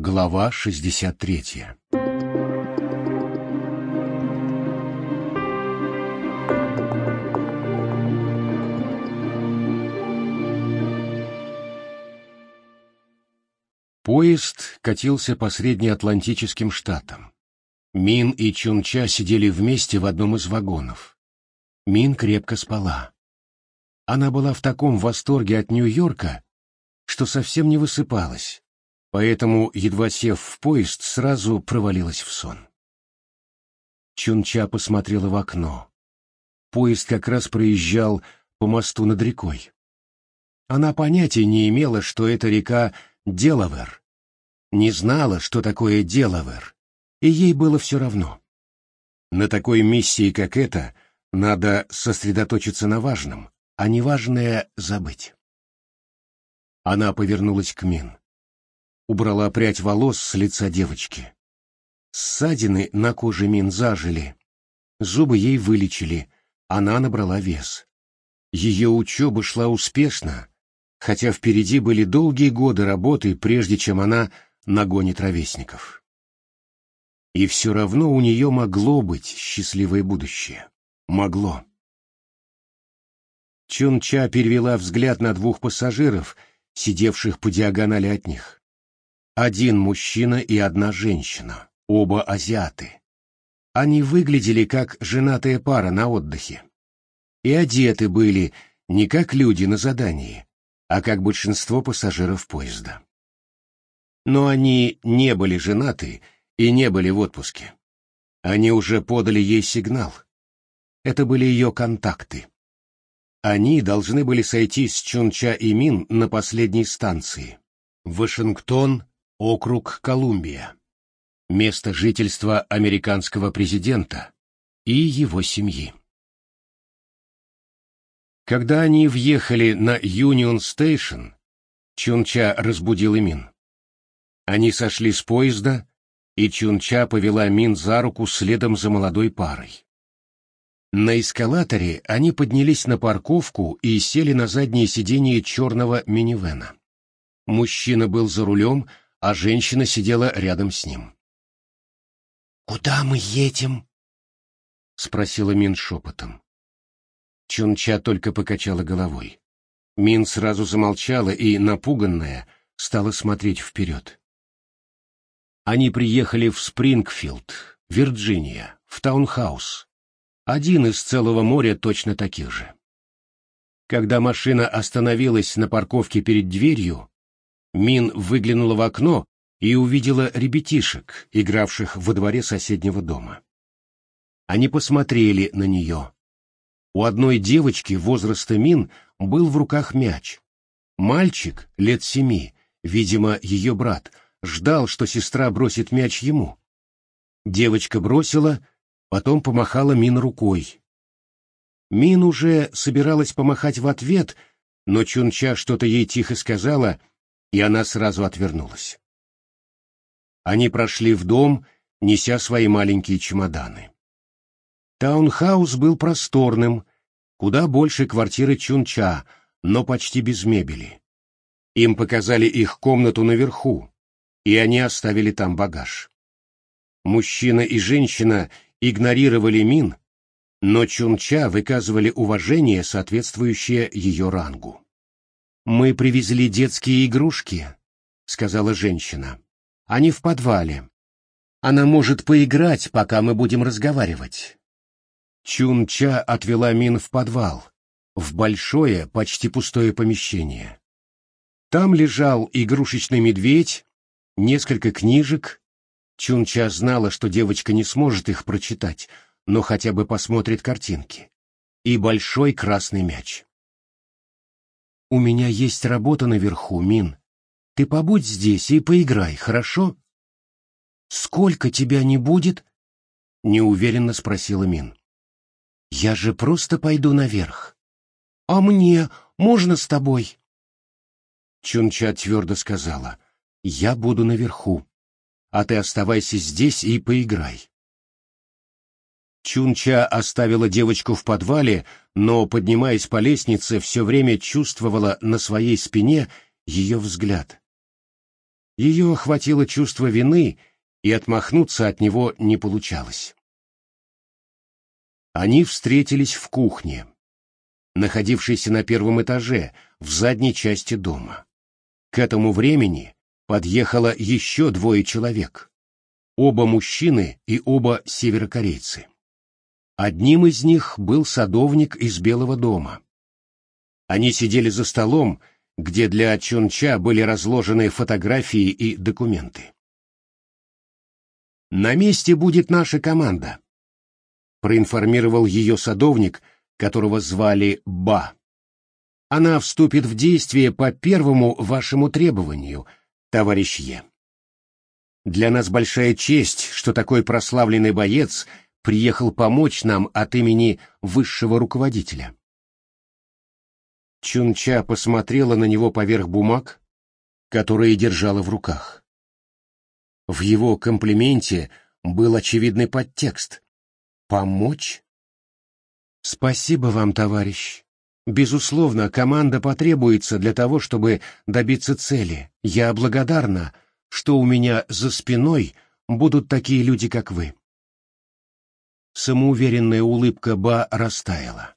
Глава 63 Поезд катился по среднеатлантическим штатам. Мин и Чунча сидели вместе в одном из вагонов. Мин крепко спала. Она была в таком восторге от Нью-Йорка, что совсем не высыпалась, поэтому, едва сев в поезд, сразу провалилась в сон. Чунча посмотрела в окно. Поезд как раз проезжал по мосту над рекой. Она понятия не имела, что это река Делавер. Не знала, что такое Делавер, и ей было все равно. На такой миссии, как эта, надо сосредоточиться на важном, а неважное забыть. Она повернулась к Мин. Убрала прядь волос с лица девочки. Ссадины на коже Мин зажили. Зубы ей вылечили, она набрала вес. Ее учеба шла успешно, хотя впереди были долгие годы работы, прежде чем она нагонит ровесников. И все равно у нее могло быть счастливое будущее. Могло. Чунча перевела взгляд на двух пассажиров, сидевших по диагонали от них. Один мужчина и одна женщина, оба азиаты. Они выглядели как женатая пара на отдыхе. И одеты были не как люди на задании, а как большинство пассажиров поезда. Но они не были женаты и не были в отпуске. Они уже подали ей сигнал. Это были ее контакты. Они должны были сойти с Чунча и Мин на последней станции. Вашингтон, округ Колумбия. Место жительства американского президента и его семьи. Когда они въехали на Юнион Стейшн, Чунча разбудил Мин. Они сошли с поезда, и Чунча повела Мин за руку следом за молодой парой. На эскалаторе они поднялись на парковку и сели на заднее сиденье черного минивэна. Мужчина был за рулем, а женщина сидела рядом с ним. «Куда мы едем?» — спросила Мин шепотом. Чунча только покачала головой. Мин сразу замолчала и, напуганная, стала смотреть вперед. Они приехали в Спрингфилд, Вирджиния, в таунхаус, один из целого моря точно таких же. Когда машина остановилась на парковке перед дверью, Мин выглянула в окно и увидела ребятишек, игравших во дворе соседнего дома. Они посмотрели на нее. У одной девочки возраста Мин был в руках мяч. Мальчик, лет семи, видимо, ее брат, ждал, что сестра бросит мяч ему. Девочка бросила, потом помахала Мин рукой. Мин уже собиралась помахать в ответ, но Чунча что-то ей тихо сказала, и она сразу отвернулась. Они прошли в дом, неся свои маленькие чемоданы. Таунхаус был просторным, куда больше квартиры Чунча, но почти без мебели. Им показали их комнату наверху, и они оставили там багаж. Мужчина и женщина игнорировали Мин, но Чунча выказывали уважение, соответствующее ее рангу. «Мы привезли детские игрушки», — сказала женщина. «Они в подвале. Она может поиграть, пока мы будем разговаривать». Чунча отвела Мин в подвал, в большое, почти пустое помещение. Там лежал игрушечный медведь, несколько книжек, Чунча знала, что девочка не сможет их прочитать, но хотя бы посмотрит картинки. И большой красный мяч. «У меня есть работа наверху, Мин. Ты побудь здесь и поиграй, хорошо?» «Сколько тебя не будет?» — неуверенно спросила Мин. «Я же просто пойду наверх». «А мне можно с тобой?» Чунча твердо сказала. «Я буду наверху а ты оставайся здесь и поиграй. Чунча оставила девочку в подвале, но, поднимаясь по лестнице, все время чувствовала на своей спине ее взгляд. Ее охватило чувство вины, и отмахнуться от него не получалось. Они встретились в кухне, находившейся на первом этаже, в задней части дома. К этому времени подъехало еще двое человек. Оба мужчины и оба северокорейцы. Одним из них был садовник из Белого дома. Они сидели за столом, где для Чунча были разложены фотографии и документы. «На месте будет наша команда», — проинформировал ее садовник, которого звали Ба. «Она вступит в действие по первому вашему требованию, товарищ Е. Для нас большая честь, что такой прославленный боец приехал помочь нам от имени высшего руководителя». Чунча посмотрела на него поверх бумаг, которые держала в руках. В его комплименте был очевидный подтекст. «Помочь?» «Спасибо вам, товарищ. Безусловно, команда потребуется для того, чтобы добиться цели. Я благодарна, что у меня за спиной будут такие люди, как вы». Самоуверенная улыбка Ба растаяла.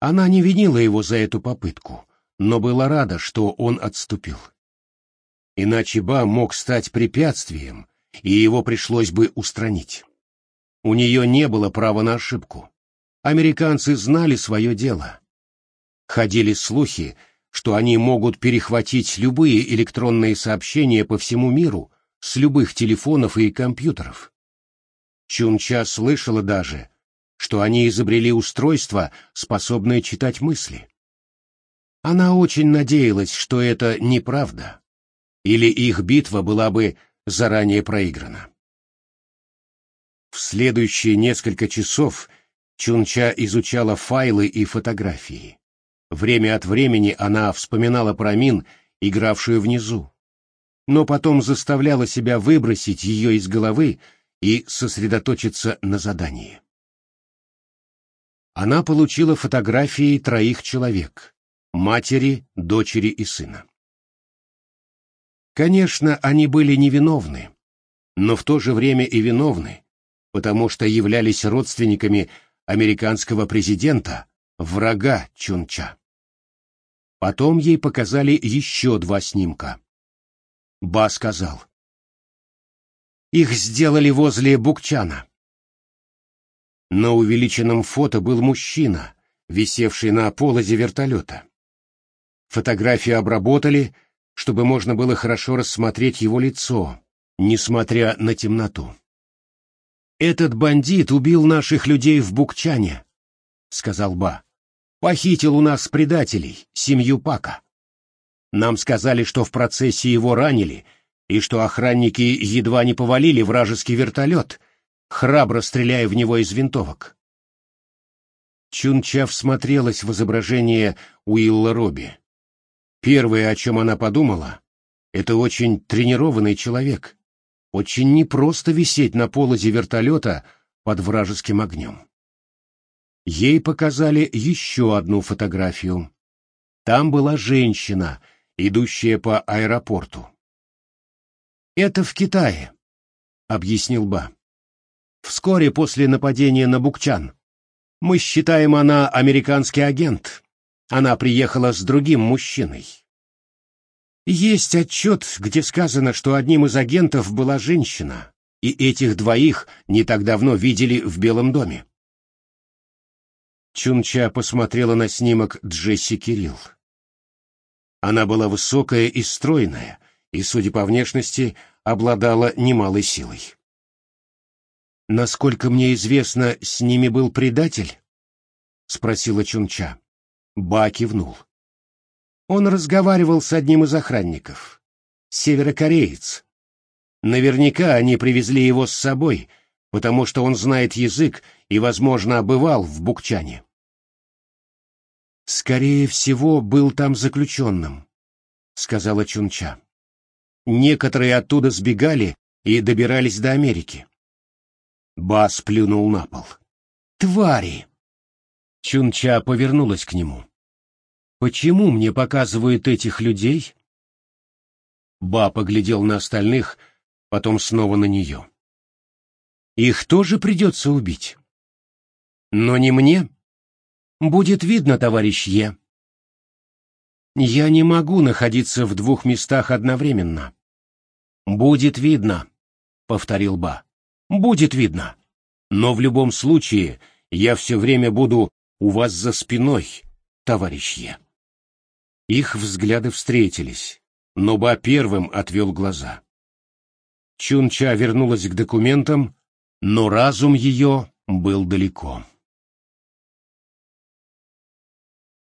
Она не винила его за эту попытку, но была рада, что он отступил. Иначе Ба мог стать препятствием, и его пришлось бы устранить. У нее не было права на ошибку. Американцы знали свое дело. Ходили слухи, что они могут перехватить любые электронные сообщения по всему миру с любых телефонов и компьютеров. Чунча слышала даже, что они изобрели устройство, способное читать мысли. Она очень надеялась, что это неправда, или их битва была бы заранее проиграна. В следующие несколько часов Чунча изучала файлы и фотографии. Время от времени она вспоминала про Мин, игравшую внизу, но потом заставляла себя выбросить ее из головы и сосредоточиться на задании она получила фотографии троих человек — матери, дочери и сына. Конечно, они были невиновны, но в то же время и виновны, потому что являлись родственниками американского президента, врага Чунча. Потом ей показали еще два снимка. Ба сказал. Их сделали возле Букчана. На увеличенном фото был мужчина, висевший на полозе вертолета. Фотографию обработали, чтобы можно было хорошо рассмотреть его лицо, несмотря на темноту. «Этот бандит убил наших людей в Букчане», — сказал Ба. «Похитил у нас предателей, семью Пака. Нам сказали, что в процессе его ранили, и что охранники едва не повалили вражеский вертолет, храбро стреляя в него из винтовок. Чунча всмотрелась в изображение Уилла Робби. Первое, о чем она подумала, это очень тренированный человек. Очень непросто висеть на полозе вертолета под вражеским огнем. Ей показали еще одну фотографию. Там была женщина, идущая по аэропорту. «Это в Китае», — объяснил Ба вскоре после нападения на Букчан. Мы считаем, она американский агент. Она приехала с другим мужчиной. Есть отчет, где сказано, что одним из агентов была женщина, и этих двоих не так давно видели в Белом доме. Чунча посмотрела на снимок Джесси Кирилл. Она была высокая и стройная, и, судя по внешности, обладала немалой силой. «Насколько мне известно, с ними был предатель?» — спросила Чунча. Ба кивнул. Он разговаривал с одним из охранников. Северокореец. Наверняка они привезли его с собой, потому что он знает язык и, возможно, бывал в Букчане. «Скорее всего, был там заключенным», — сказала Чунча. «Некоторые оттуда сбегали и добирались до Америки. Бас плюнул на пол. «Твари!» Чунча повернулась к нему. «Почему мне показывают этих людей?» Ба поглядел на остальных, потом снова на нее. Их тоже придется убить. Но не мне. Будет видно, товарищ Е. Я не могу находиться в двух местах одновременно. Будет видно, повторил Ба. Будет видно. Но в любом случае я все время буду у вас за спиной, товарищ Е. Их взгляды встретились, но Ба первым отвел глаза. Чунча вернулась к документам, но разум ее был далеко.